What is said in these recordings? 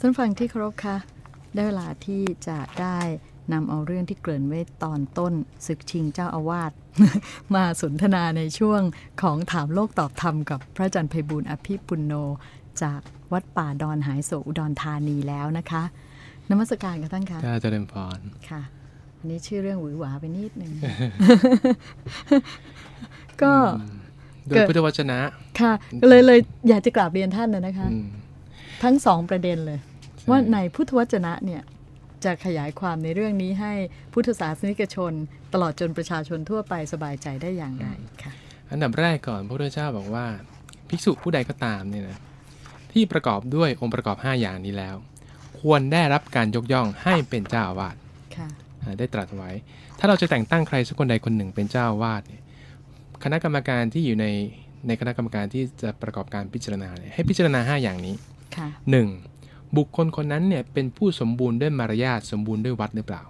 ท่านฟังที่เคารพคะได้เวลาที่จะได้นำเอาเรื่องที่เกริ่นไว้ตอนต้นศึกชิงเจ้าอาวาสมาสนทนาในช่วงของถามโลกตอบธรรมกับพระอาจารย์ไพบูลย์อภิปุณโน จากวัดป่าดอนหายโศกอุดรธานีแล้วนะคะนมัสการกับท่านคะถ้าเจริญพรค่ะอันนี้ชื่อเรื่องหวือหวาไปนิดนึงก็โดยพุทธวจนะ ค่ะ เลยเลยอยากจะกราบเรียนท่านนะนะคะอืมทั้งสองประเด็นเลยใช่ ว่าในพุทธวจนะเนี่ยจะขยายความในเรื่องนี้ให้พุทธศาสนิกชน ตลอดจนประชาชนทั่วไปสบายใจได้อย่างไรค่ะอันดับแรกก่อนพระพุทธเจ้าบอกว่า ภิกษุผู้ใดก็ตามเนี่ยนะที่ประกอบด้วยองค์ประกอบ 5 อย่างนี้แล้ว ควรได้รับการยกย่องให้เป็นเจ้าอาวาสค่ะอ่าได้ตรัสไว้ ถ้าเราจะแต่งตั้งใครสักคนใดคนหนึ่งเป็นเจ้าอาวาสเนี่ยคณะกรรมการที่อยู่ในในคณะกรรมการที่จะประกอบการพิจารณาเนี่ยให้พิจารณา 5 อย่างนี้ค่ะ 1. บุคคลคนนั้นเนี่ยเป็นผู้สมบูรณ์ด้วยมารยาทสมบูรณ์ด้วยวัดหรือเปล่า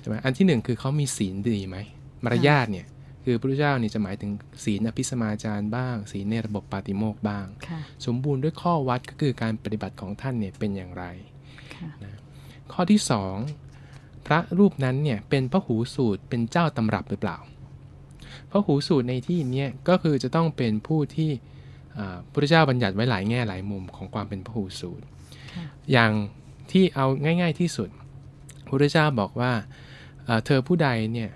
ใช่ไหมอันที่หนึ่งคือเขามีศีลดีไหมมารยาทเนี่ยคือพระพุทธเจ้านี่จะหมายถึงศีลอภิสมาจารบ้าง ศีลในระบบปาติโมกข์บ้างค่ะสมบูรณ์ด้วยข้อวัดก็คือการปฏิบัติของท่านเนี่ยเป็นอย่างไรค่ะข้อที่สองพระรูปนั้นเนี่ยเป็นพระหูสูตรเป็นเจ้าตำรับหรือเปล่าพระหูสูตรในที่เนี้ก็คือจะต้องเป็นผู้ที่อ่าพระพุทธเจ้าบัญญัติไว้หลายแง่หลายมุมของความเป็นพระหูสูตรค่ะ อย่างที่เอาง่าย ๆที่สุดพระพุทธเจ้าบอกว่าเอ่อเธอผู้ใดเนี่ย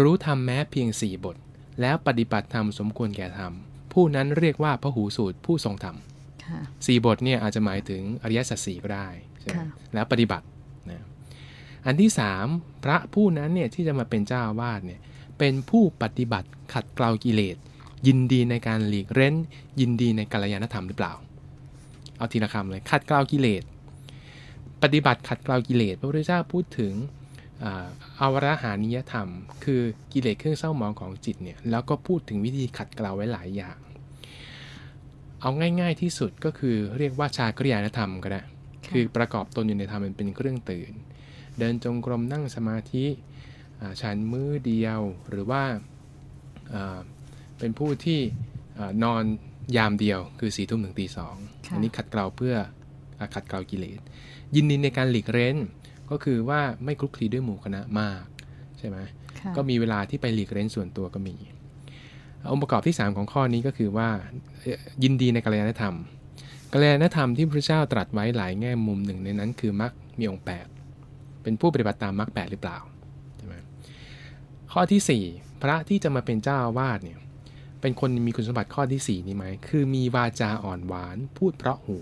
รู้ธรรมแม้เพียงสี่บท แล้วปฏิบัติธรรมสมควรแก่ธรรมผู้นั้นเรียกว่าพระหูสูตรผู้ทรงธรรมค่ะสี่บทเนี่ยอาจจะหมายถึงอริยสัจสี่ก็ได้ใช่ไหมค่ะแล้วปฏิบัตินะอันที่สามพระผู้นั้นเนี่ยที่จะมาเป็นเจ้าอาวาสเนี่ยเป็นผู้ปฏิบัติขัดเกลากิเลส ยินดีในการหลีกเร้น ยินดีในกัลยาณธรรมหรือเปล่า เอาทีละคำเลยขัดเกลากิเลสปฏิบัติขัดเกลากิเลสพระพุทธเจ้าพูดถึงอาอาวรหานิยธรรม คือกิเลสเครื่องเศร้าหมองของจิตเนี่ยแล้วก็พูดถึงวิธีขัดเกลาไว้หลายอย่าง เอาง่าย ๆที่สุดก็คือเรียกว่าชากริยานธรรมก็ได้ค่ะคือประกอบตนอยู่ในธรรมเป็นเครื่องตื่น เดินจงกรมนั่งสมาธิฉันมือเดียวหรือว่าเป็นผู้ที่นอน ยามเดียวคือสี่ทุ่มถึงตีสองค่ะอันี้ขัดเกลาเพื่ออ่าขัดเกลากิเลส ยินดีในการหลีกเร้นก็คือว่าไม่คลุกคลีด้วยหมู่คณะมากใช่ไหมค่ะก็มีเวลาที่ไปหลีกเร้นส่วนตัวก็มี องค์ประกอบที่ 3 ของข้อนี้ก็คือว่าเอ่อยินดีในกัลยาณธรรมกัลยาณธรรมที่พระเจ้าตรัสไว้หลายแง่มุมหนึ่งในนั้นคือมรรคมีองค์ 8 เป็นผู้ปฏิบัติตามมรรคแหรือเปล่าใช่ไหมข้อทีสี่4 พระที่จะมาเป็นเจ้าอาวาสเนี่ย เป็นคนมีคุณสมบัติข้อทีสี่4นี้ไหม คือมีวาจาอ่อนหวาน พูดเพราะหู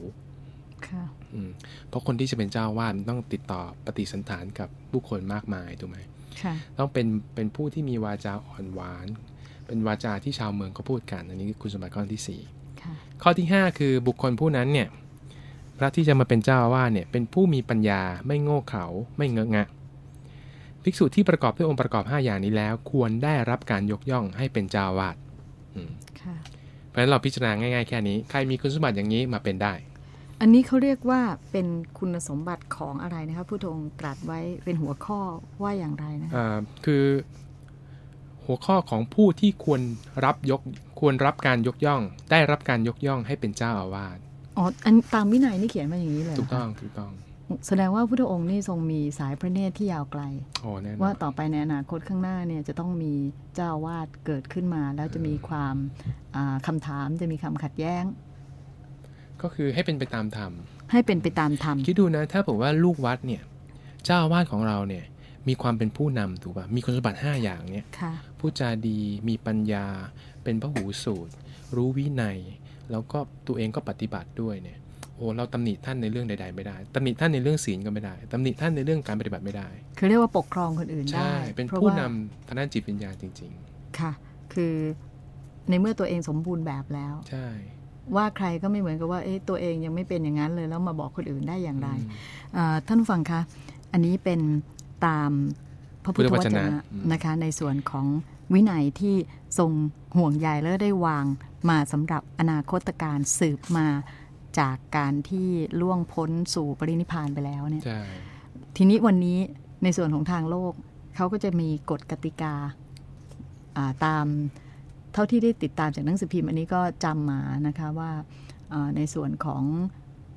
ค่ะอืมเพราะคนที่จะเป็นเจ้าอาวาสมันต้องติดต่อปฏิสันถานกับผู้คนมากมายถูกไหมค่ะต้องเป็นเป็นผู้ที่มีวาจาอ่อนหวาน เป็นวาจาที่ชาวเมืองเขาพูดกัน อันนี้คือคุณสมบัติข้อที่ค่ะ4ข้อที่5คือบุคคลผู้นั้นเนี่ย พระที่จะมาเป็นเจ้าอาวาสเนี่ย เป็นผู้มีปัญญาไม่โง่เขลาไม่เงอะงะภิกษุที่ประกอบด้วยองค์ประกอบ 5 อย่างนี้แล้ว ควรได้รับการยกย่องให้เป็นเจ้าอาวาสอืมค่ะ เพราะฉะนั้นเราพิจารณาง่ายๆแค่นี้ ใครมีคุณสมบัติอย่างนี้มาเป็นได้ อันนี้เขาเรียกว่าเป็นคุณสมบัติของอะไรนะคะพุทธองค์ตรัสไว้เป็นหัวข้อว่าอย่างไรนะคะอ่าคือหัวข้อของผู้ที่ควรรับยกควรรับการยกย่อง ได้รับการยกย่องให้เป็นเจ้าอาวาสอ๋ออันตามวินัยนี่เขียนมาอย่างนี้เลยเหรถูอกคะต้องถูกต้อง แสดงว่าพุทธองค์นี่ทรงมีสายพระเนตรที่ยาวไกลโอ้แน่นอนว่าต่อไปในอนาคตข้างหน้าเนี่ยจะต้องมีเจ้าอาวาสเกิดขึ้นมา แล้วจะมีความอ่าคำถามจะมีคำขัดแย้ง ก็คือให้เป็นไปตามธรรม ให้เป็นไปตามธรรม คิดดูนะ ถ้าบอกว่าลูกวัดเนี่ย เจ้าอาวาสของเราเนี่ยมีความเป็นผู้นำถูกป่ะ มีคุณสมบัติ 5 อย่างเนี่ยค่ะพูดจาดีมีปัญญา เป็นพระหูสูตร รู้วินัย แล้วก็ตัวเองก็ปฏิบัติด้วยเนี่ย โอ้เราตำหนิท่านในเรื่องใด ๆ ไม่ได้ตำหนิท่านในเรื่องศีลก็ไม่ได้ตำหนิท่านในเรื่องการปฏิบัติไม่ได้ คือเรียกว่าปกครองคนอื่นได้ใช่เป็นพราะผู้ว่านำทางด้านจิตวิญญาณจริงค่ะ คือในเมื่อตัวเองสมบูรณ์แบบแล้วๆใช่ ว่าใครก็ไม่เหมือนกับว่าเอ๊ะตัวเองยังไม่เป็นอย่างนั้นเลยแล้วมาบอกคนอื่นได้อย่างไรอืมอ่าท่านผู้ฟังคะอันนี้เป็นตามพระพุทธวจพุทธวจนะนะอืมนะคะ ในส่วนของวินัยที่ทรงห่วงใยและได้วางมาสำหรับอนาคตการสืบมา จากการที่ล่วงพ้นสู่ปรินิพพานไปแล้วเนี่ยใช่ทีนี้วันนี้ในส่วนของทางโลกเขาก็จะมีกฎกติกาอ่าตามเท่าที่ได้ติดตามจากหนังสือพิมพ์ อันนี้ก็จำมานะคะว่าอ่าในส่วนของ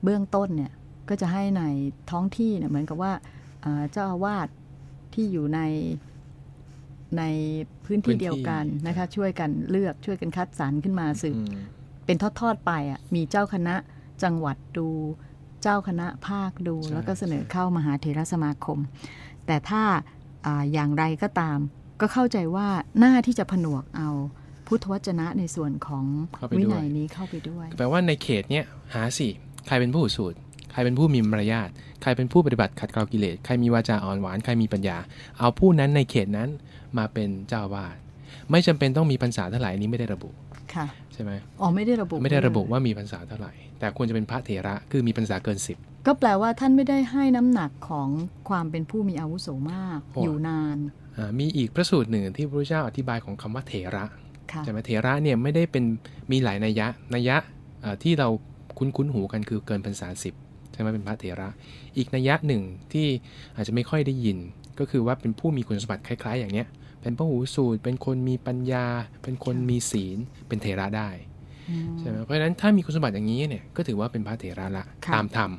เบื้องต้นเนี่ยก็จะให้ในท้องที่เนี่ยเหมือนกับว่าเอ่อเจ้าอาวาสที่อยู่ในในพื้นที่พื้นที่เดียวกันนะคะช่วยกันเลือกช่วยกันคัดสรรขึ้นมาสืบอืมเป็นทอด ๆ ไปอะมีเจ้าคณะ จังหวัดดู เจ้าคณะภาคดูใช่แล้วก็เสนอใช่เข้ามหาเถรสมาคม แต่ถ้าอาอย่างไรก็ตาม ก็เข้าใจว่าหน้าที่จะผนวกเอาพุทธวจนะในส่วนของเข้าไปวิด้วยนัยนี้เข้าไปด้วย แปลว่าในเขตเนี้ยหาสิใครเป็นผู้สูตรใครเป็นผู้มีมารยาท ใครเป็นผู้ปฏิบัติขัดเกลากิเลส ใครมีวาจาอ่อนหวาน ใครมีปัญญา เอาผู้นั้นในเขตนั้นมาเป็นเจ้าอาวาสไม่จำเป็นต้องมีพรรษาเท่าไหร่อันนี้ไม่ได้ระบุ ค่ะ ใช่ไหมอ๋อไม่ได้ระบุ ไม่ได้ระบุว่ามีพรรษาเท่าไหร่ แต่ควรจะเป็นพระเถระคือมีพรรษาเกินสิบก็แปลว่าท่านไม่ได้ให้น้ำหนักของความเป็นผู้มีอาวุโสมากโอ้อยู่นานอ่ามีอีกพระสูตรหนึ่งที่พระพุทธเจ้าอธิบายของคำว่าเถระค่ะใช่ไหมเถระเนี่ยไม่ได้เป็นมีหลายนัยยะนัยยะเอ่อที่เราคุ้นคุ้นๆหูกันคือเกินพรรษาสิบใช่ไหมเป็นพระเถระ อีกนัยยะหนึ่งที่อาจจะไม่ค่อยได้ยิน ก็คือว่าเป็นผู้มีคุณสมบัติคล้าย ๆ อย่างเนี้ย เป็นพระหูสูตร เป็นคนมีปัญญา เป็นคนมีศีล เป็นเถระได้อืมใช่ไหมเพราะฉะนั้นถ้ามีคุณสมบัติอย่างนี้เนี่ยก็ถือว่าเป็นพระเถระละค่ะตามธรรม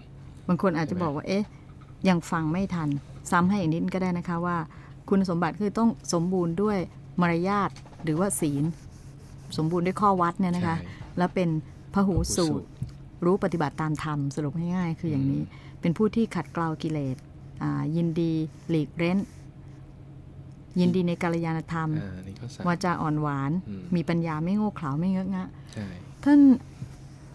บางคนอาจจะบอกว่าเอ๊ะยังฟังไม่ทัน ซ้ำให้อีกนิดก็ได้นะคะว่า คุณสมบัติคือต้องสมบูรณ์ด้วยมารยาทหรือว่าศีล สมบูรณ์ด้วยข้อวัดเนี่ยนะคะใช่แล้วเป็นพหูสูตรรรู้ปฏิบัติตามธรรมสรุปง่ายๆคืออย่างนี้ เป็นผู้ที่ขัดเกลากิเลสอ่ายินดีหลีกเร้น ยินดีในกัลยาณธรรมอ่านี่ก็สามวาจาอ่อนหวานอืมมีปัญญาไม่โง่เขลาไม่เงอะงะใช่ท่าน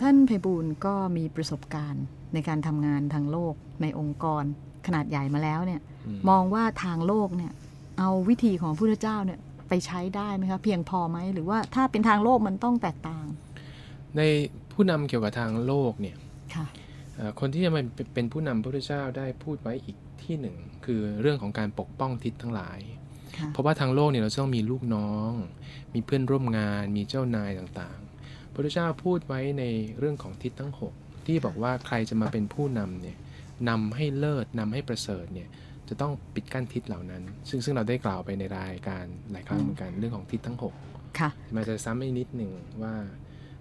ท่านไพบูลย์ก็มีประสบการณ์ในการทำงานทางโลกในองค์กรขนาดใหญ่มาแล้วเนี่ยอืมมองว่าทางโลกเนี่ยเอาวิธีของพระพุทธเจ้าเนี่ยไปใช้ได้ไหมคะเพียงพอไหมหรือว่าถ้าเป็นทางโลกมันต้องแตกต่าง ในผู้นำเกี่ยวกับทางโลกเนี่ยค่ะเอ่อคนที่จะมาเป็นเป็นผู้นำพระพุทธเจ้าได้พูดไว้อีกที่หนึ่ง คือเรื่องของการปกป้องทิศทั้งหลายค่ะ เพราะว่าทางโลกเนี่ยเราต้องมีลูกน้อง มีเพื่อนร่วมงาน มีเจ้านายต่างๆ พระพุทธเจ้าพูดไว้ในเรื่องของทิศทั้ง 6 ที่บอกว่าใครจะมาเป็นผู้นำเนี่ยนำให้เลิศนำให้ประเสริฐเนี่ยจะต้องปิดกั้นทิศเหล่านั้น ซึ่งซึ่งเราได้กล่าวไปในรายการหลายครั้งเหมือนกันเรื่องของทิศทั้ง 6 ค่ะมันจะซ้ำอีกนิดหนึ่งว่า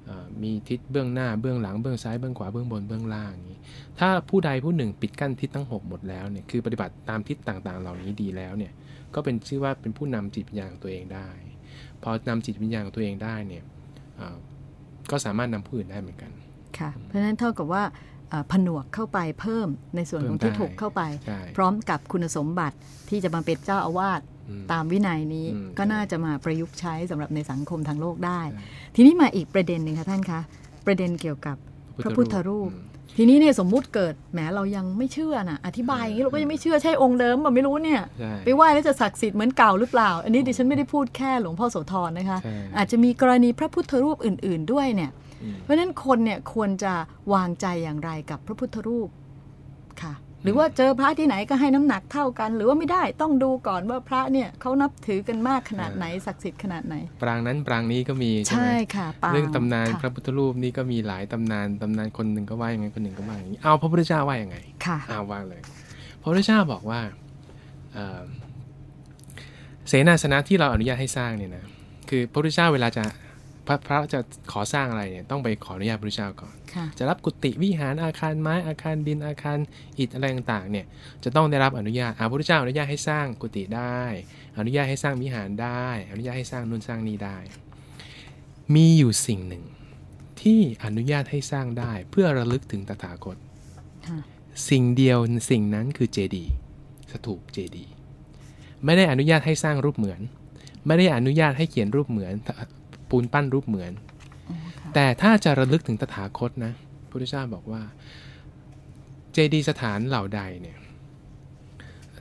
เอ่อมีทิศเบื้องหน้าเบื้องหลังเบื้องซ้ายเบื้องขวาเบื้องบนเบื้องล่างอย่างนี้ ถ้าผู้ใดผู้หนึ่งปิดกั้นทิศทั้ง 6 หมดแล้วเนี่ยคือปฏิบัติตามทิศต่างๆ เหล่านี้ดีแล้วเนี่ย ก็เป็นชื่อว่าเป็นผู้นำจิตวิญญาณของตัวเองได้ พอนำจิตวิญญาณของตัวเองได้เนี่ยเอ่อก็สามารถนำผู้อื่นได้เหมือนกันค่ะเพราะฉะนั้นเท่ากับว่าเอ่อผนวกเข้าไปเพิ่มในส่วนของที่เพิ่มได้ถูกเข้าไปใช่พร้อมกับคุณสมบัติที่จะมาเป็นเจ้าอาวาสอืมตามวินัยนี้อืมก็น่าจะมาประยุกต์ใช้สำหรับในสังคมทางโลกได้ใช่ทีนี้มาอีกประเด็นหนึ่งค่ะท่านคะประเด็นเกี่ยวกับพระพุทธรูปอืม ทีนี้เนี่ยสมมุติเกิดแหมเรายังไม่เชื่อนะอธิบายอย่างนี้เราก็ยังไม่เชื่อใช่องค์เดิมมันไม่รู้เนี่ยใช่ไปไหว้แล้วจะศักดิ์สิทธิ์เหมือนเก่าหรือเปล่า อันนี้ดิฉันไม่ได้พูดแค่หลวงพ่อโสธรนะคะใช่อาจจะมีกรณีพระพุทธรูปอื่น ๆ ด้วยเนี่ยอืมเพราะฉะนั้นคนเนี่ยควรจะวางใจอย่างไรกับพระพุทธรูปค่ะ หรือว่าเจอพระที่ไหนก็ให้น้ำหนักเท่ากัน หรือว่าไม่ได้ต้องดูก่อนว่าพระเนี่ยเขานับถือกันมากขนาดไหนศักดิ์สิทธิ์ขนาดไหน ปรางนั้นปรางนี้ก็มีใช่ไหมใช่ค่ะปางเรื่องตำนานค่ะพระพุทธรูปนี่ก็มีหลายตำนานตำนานคนหนึ่งก็ว่าอย่างไงคนหนึ่งก็ว่าอย่างนี้เอาพระพุทธเจ้าว่าอย่างไงค่ะอ้าวว่าเลย พระพุทธเจ้าบอกว่าเอ่อเสนาสนะที่เราอนุญาตให้สร้างเนี่ยนะคือพระพุทธเจ้าเวลาจะ พระพระจะขอสร้างอะไรเนี่ยต้องไปขออนุญาตพระพุทธเจ้าก่อนค่ะจะรับกุฏิวิหารอาคารไม้อาคารดินอาคารอิฐอะไรต่างๆเนี่ยจะต้องได้รับอนุญาตอาพระพุทธเจ้าอนุญาตให้สร้างกุฏิได้ อนุญาตให้สร้างวิหารได้ อนุญาตให้สร้างนู่นสร้างนี่ได้ มีอยู่สิ่งหนึ่งที่อนุญาตให้สร้างได้เพื่อระลึกถึงตถาคตค่ะสิ่งเดียวสิ่งนั้นคือเจดีย์สถูปเจดีย์ไม่ได้อนุญาตให้สร้างรูปเหมือน ไม่ได้อนุญาตให้เขียนรูปเหมือน ปูนปั้นรูปเหมือนอ๋อค่ะแต่ถ้าจะระลึกถึงตถาคตนะพระพุทธเจ้าบอกว่า เจดีย์สถานเหล่าใดเนี่ย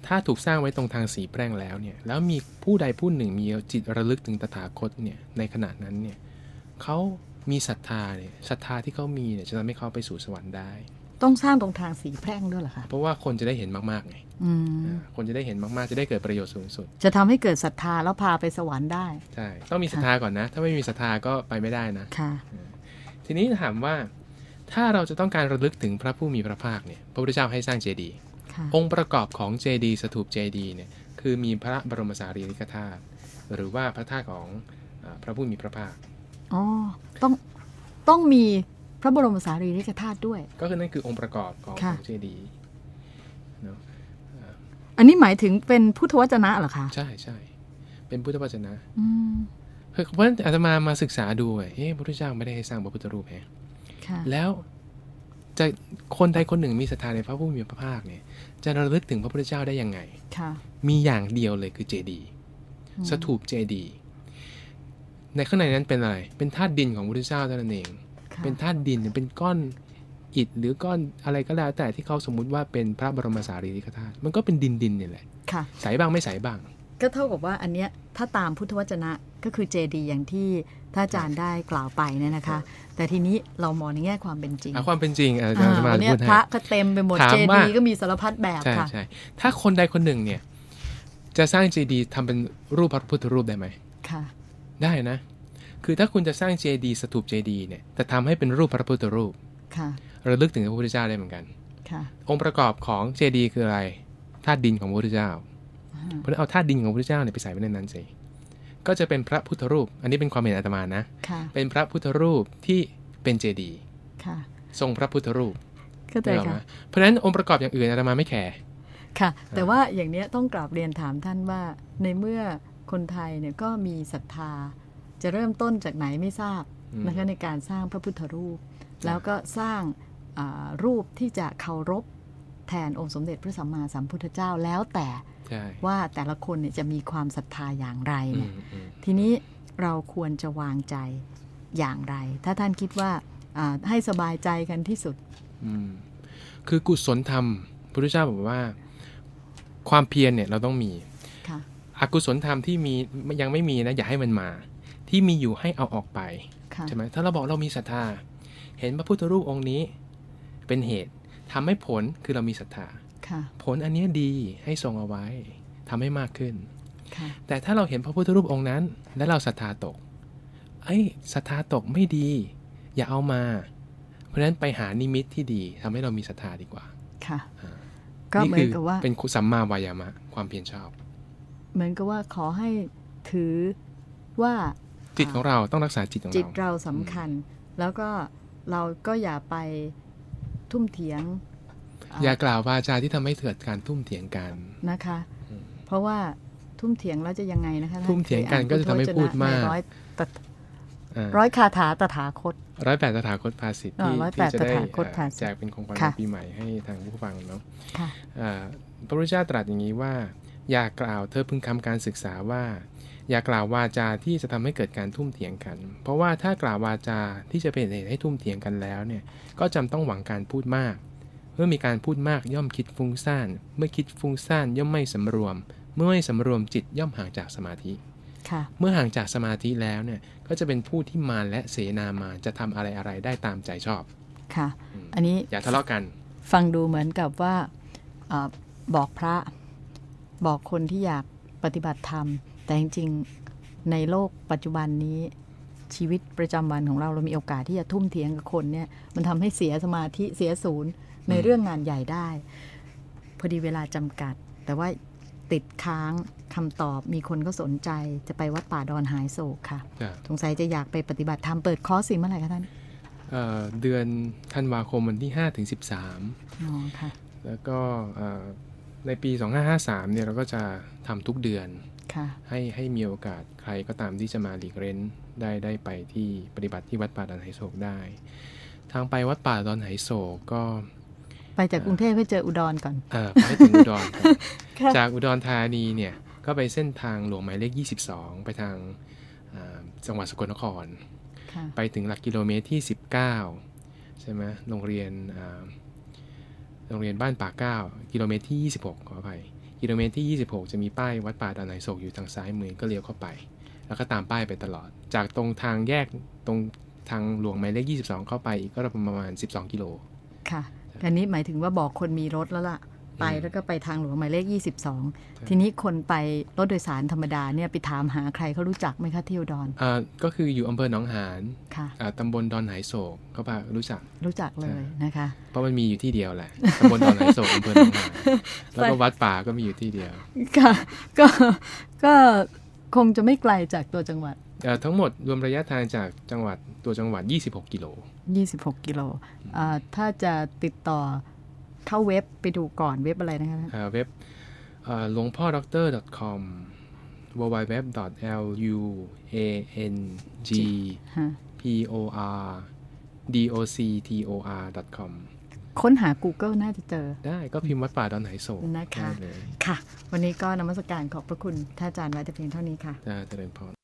ถ้าถูกสร้างไว้ตรงทางสีแพร่งแล้วเนี่ย แล้วมีผู้ใดผู้หนึ่งมีจิตระลึกถึงตถาคตเนี่ย ในขณะนั้นเนี่ยเขามีศรัทธาเนี่ย ศรัทธาที่เขามีเนี่ยจะทำให้เขาไปสู่สวรรค์ได้ ต้องสร้างตรงทางสีแพร่งด้วยเหรอคะ เพราะว่าคนจะได้เห็นมากๆไงอืมอ่าคนจะได้เห็นมากๆ จะได้เกิดประโยชน์สูงสุด จะทำให้เกิดศรัทธาแล้วพาไปสวรรค์ได้ ใช่ ต้องมีศรัทธาก่อนนะ ถ้าไม่มีศรัทธาก็ไปไม่ได้นะ ค่ะ ทีนี้ถามว่า ถ้าเราจะต้องการระลึกถึงพระผู้มีพระภาคเนี่ย พระพุทธเจ้าให้สร้างเจดีย์ค่ะองค์ประกอบของเจดีย์สถูปเจดีย์เนี่ย คือมีพระบรมสารีริกธาตุ หรือว่าพระธาตุของอาพระผู้มีพระภาค อ๋อ ต้องต้องมี พระบรมสารีริกธาตุด้วย ก็คือนั่นคือองค์ประกอบของค่ะของเจดีย์เนาะอันนี้หมายถึงเป็นพุทธวจนะเหรอคะ ใช่ใช่เป็นพุทธวจนะอืมคือเพราะฉะนั้นอาตมามาศึกษาดูอะเอ๊ะพระพุทธเจ้าไม่ได้ให้สร้างพระพุทธรูปแฮะค่ะแล้วจะคนใดคนหนึ่งมีศรัทธาในพระผู้มีพระภาคเนี่ย จะระลึกถึงพระพุทธเจ้าได้ยังไงค่ะมีอย่างเดียวเลยคือเจดีย์อืมสถูปเจดีย์ในข้างในนั้นเป็นอะไร เป็นธาตุดินของพระพุทธเจ้าเท่านั้นเองค่ะ เป็นธาตุดินเป็นก้อนอิฐหรือก้อนอะไรก็แล้ว แต่ที่เขาสมมุติว่าเป็นพระบรมสารีริกธาตุมันก็เป็นดินดินๆเนี่ยแหละค่ะใสบ้างไม่ใสบ้าง ก็เท่ากับว่าอันเนี้ยถ้าตามพุทธวจนะก็คือเจดีย์อย่างที่ท่านอาจารย์ได้กล่าวไปเนี่ยนะคะ แต่ทีนี้เรามองในแง่ความเป็นจริงเอาความเป็นจริงอาจาอ่ารย์มาวันเนี้ยพูดให้พระก็เต็มไปหมดถามเจว่าดีย์ก็มีสารพัดแบบใช่ค่ะใช่ถ้าคนใดคนหนึ่งเนี่ย จะสร้างเจดีย์ทำเป็นรูปพระพุทธรูปได้ไหมค่ะ ได้นะ คือถ้าคุณจะสร้างเจดีย์สถูปเจดีย์เนี่ยแต่ทำให้เป็นรูปพระพุทธรูปค่ะระลึกถึงพระพุทธเจ้าได้เหมือนกันค่ะองค์ประกอบของเจดีย์คืออะไรธาตุดินของพระพุทธเจ้าอ่าเพราะฉะนั้นเอาธาตุดินของพระพุทธเจ้าเนี่ยไปใส่ไว้ในนั้นสิก็จะเป็นพระพุทธรูป อันนี้เป็นความเห็นอาตมานะค่ะเป็นพระพุทธรูปที่เป็นเจดีย์ค่ะทรงพระพุทธรูปเข้าใจได้หรอค่ะไหมเพราะฉะนั้นองค์ประกอบอย่างอื่นอาตมาไม่แคร์ค่ะ แต่ว่าอย่างเนี้ยต้องกราบเรียนถามท่านว่าในเมื่อคนไทยเนี่ยก็มีศรัทธา จะเริ่มต้นจากไหนไม่ทราบอืมนะคะในการสร้างพระพุทธรูป แล้วก็สร้างอ่ารูปที่จะเคารพแทนองค์สมเด็จพระสัมมาสัมพุทธเจ้าแล้วแต่ใช่ว่าแต่ละคนเนี่ยจะมีความศรัทธาอย่างไรอืเนี่ยมอืมทีนี้เราควรจะวางใจอย่างไร ถ้าท่านคิดว่าอ่าให้สบายใจกันที่สุดอืมคือกุศลธรรมพระพุทธเจ้าบอกว่า ความเพียรเนี่ยเราต้องมีค่ะอกุศลธรรมที่มียังไม่มีนะอย่าให้มันมา ที่มีอยู่ให้เอาออกไปค่ะใช่ไหมถ้าเราบอกเรามีศรัทธา เห็นพระพุทธรูปองค์นี้ เป็นเหตุทำให้ผลคือเรามีศรัทธาค่ะผลอันเนี้ยดีให้ทรงเอาไว้ทำให้มากขึ้นค่ะแต่ถ้าเราเห็นพระพุทธรูปองค์นั้น แล้วเราศรัทธาตก ไอ้ยศรัทธาตกไม่ดี อย่าเอามา เพราะฉะนั้นไปหานิมิตที่ดีทำให้เรามีศรัทธาดีกว่า ค่ะก็เหมือนกับว่าเป็นสัมมาวายามะความเพียรชอบ เหมือนกับว่าขอให้ถือว่า จิตของเราต้องรักษาจิตของจิตเราเราสำคัญ แล้วก็เราก็อย่าไปทุ่มเถียง อย่ากล่าววาจาที่ทำให้เกิดการทุ่มเถียงกันนะคะอืมเพราะว่าทุ่มเถียงแล้วจะยังไงนะคะท่านทุ่มเถียงกันคอ่าก็จะทำให้พูดมากในร้อยตะอ่าร้อยคาถาตถาคตร้อยแปดตถาคตภาษิตอ่าที่ร้อยแปที่ดจะได้ตถาคตภาษิตแจกเป็นของขวัญค่ะปีใหม่ให้ทางผู้ฟังเนาะค่ะอ่าพระพุทธเจ้าตรัสอย่างนี้ว่า อย่ากล่าวเธอพึงทำการศึกษาว่า อย่ากล่าววาจาที่จะทำให้เกิดการทุ่มเถียงกัน เพราะว่าถ้ากล่าววาจาที่จะเป็นเหตุให้ทุ่มเถียงกันแล้วเนี่ย ก็จำต้องหวังการพูดมาก เมื่อมีการพูดมากย่อมคิดฟุ้งซ่าน เมื่อคิดฟุ้งซ่านย่อมไม่สำรวม เมื่อไม่สำรวมจิตย่อมห่างจากสมาธิค่ะเมื่อห่างจากสมาธิแล้วเนี่ย ก็จะเป็นผู้ที่มารและเสนามาจะทำอะไรอะไรได้ตามใจชอบ ค่ะอืมอันนี้อย่าทะเลาะกัน ฟังดูเหมือนกับว่าเออบอกพระบอกคนที่อยากปฏิบัติธรรม แต่จริงๆในโลกปัจจุบันนี้ชีวิตประจำวันของเราเรามีโอกาสที่จะทุ่มเถียงกับคนเนี่ยมันทำให้เสียสมาธิเสียศูนย์ในเรื่องงานใหญ่ได้ พอดีเวลาจำกัด แต่ว่าติดค้างคำตอบมีคนก็สนใจจะไปวัดป่าดอนหายโศกค่ะจ้ะสงสัยจะอยากไปปฏิบัติธรรมเปิดคอร์สสิเมื่อไหร่คะท่านเอ่อเดือนธันวาคมวันที่ 5 ถึง 13อ๋อค่ะแล้วก็เอ่อในปี 2553เนี่ยเราก็จะทำทุกเดือนค่ะ ให้ให้มีโอกาสใครก็ตามที่จะมาหลีกเร้นได้ได้ไปที่ปฏิบัติที่วัดป่าดอนไหโศกได้ ทางไปวัดป่าดอนไหโศกก็ ไปจากกรุงเทพให้เจออุดรก่อนเอ่อไปให้ถึงอุดรก่อนค่ะจากอุดรธานีเนี่ยก็ไปเส้นทางหลวงหมายเลข 22 ไปทางอ่าจังหวัดสกลนครค่ะไปถึงหลักกิโลเมตรที่ 19 ใช่ไหมโรงเรียนอ่าโรงเรียนบ้านป่าเก้ากิโลเมตรที่ 26 ขออภัย กิโลเมตรที่ 26 จะมีป้ายวัดป่าดอนไหโศกอยู่ทางซ้ายมือก็เลี้ยวเข้าไป แล้วก็ตามป้ายไปตลอด จากตรงทางแยกตรงทางหลวงหมายเลข22 เข้าไปอีกก็ประมาณ 12 กิโล ค่ะอันนี้หมายถึงว่าบอกคนมีรถแล้วล่ะ ไปแล้วก็ไปทางหลวงหมายเลข 22 ทีนี้คนไปรถโดยสารธรรมดาเนี่ยไปถามหาใครเขารู้จักไหมคะที่อุดรอ่าก็คืออยู่อำเภอหนองหานค่ะอ่าตำบลดอนไหโศกก็พารู้จักรู้จักเลยนะคะ เพราะมันมีอยู่ที่เดียวแหละตำบลดอนไหโศกอำเภอหนองหานแล้วก็วัดป่าก็มีอยู่ที่เดียวค่ะก็ก็คงจะไม่ไกลจากตัวจังหวัดเอ่อทั้งหมดรวมระยะทางจากจังหวัดตัวจังหวัด 26 กิโล 26 กิโลอ่าถ้าจะติดต่อ เข้าเว็บไปดูก่อนเว็บอะไรนะคะอ่าเว็บหลวงพ่อด็อกเตอร์ com w w w l u a n g ฮะ p o r d o c t o r com ค้นหา Google น่าจะเจอ ได้ก็พิมพ์วัดป่าดอนไหโศกนะคะได้เลยค่ะ วันนี้ก็นมัสการขอบพระคุณท่านอาจารย์ไว้แต่เพียงเท่านี้ค่ะจะเจริญพร